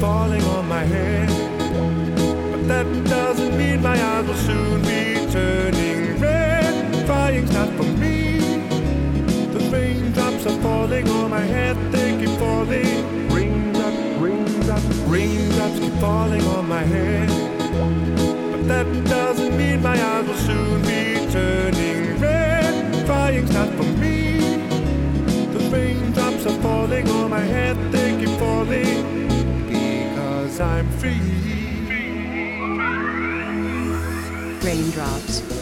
falling on my head. But that doesn't mean my eyes will soon be turning red. Crying's not for me. The raindrops are falling on my head, they keep falling. Raindrops, raindrops, raindrops keep falling on my head. But that doesn't mean my eyes will soon be turning red. Crying's not for me. I'm free. Raindrops.